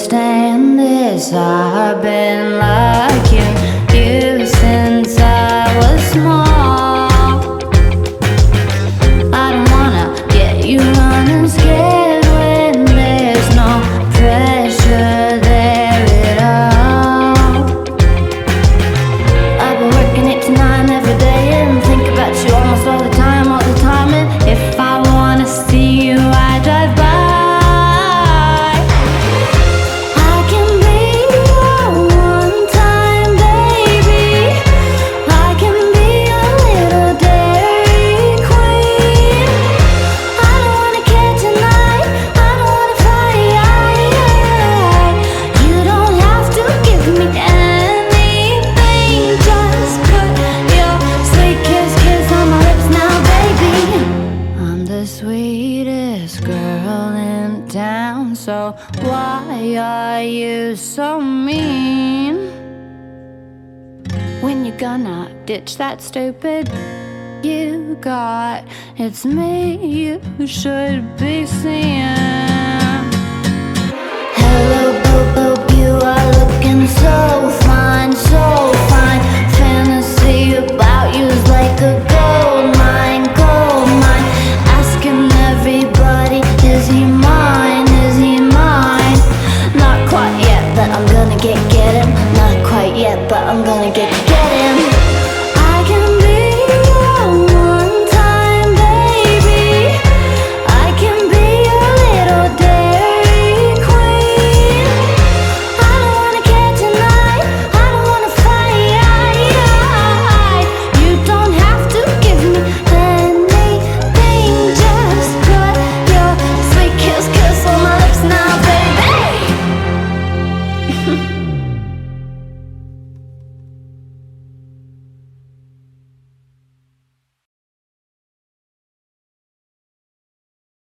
understand this. I've been lying. Why are you so mean? When you gonna ditch that stupid you got? It's me you should be seeing. I'm gonna get you.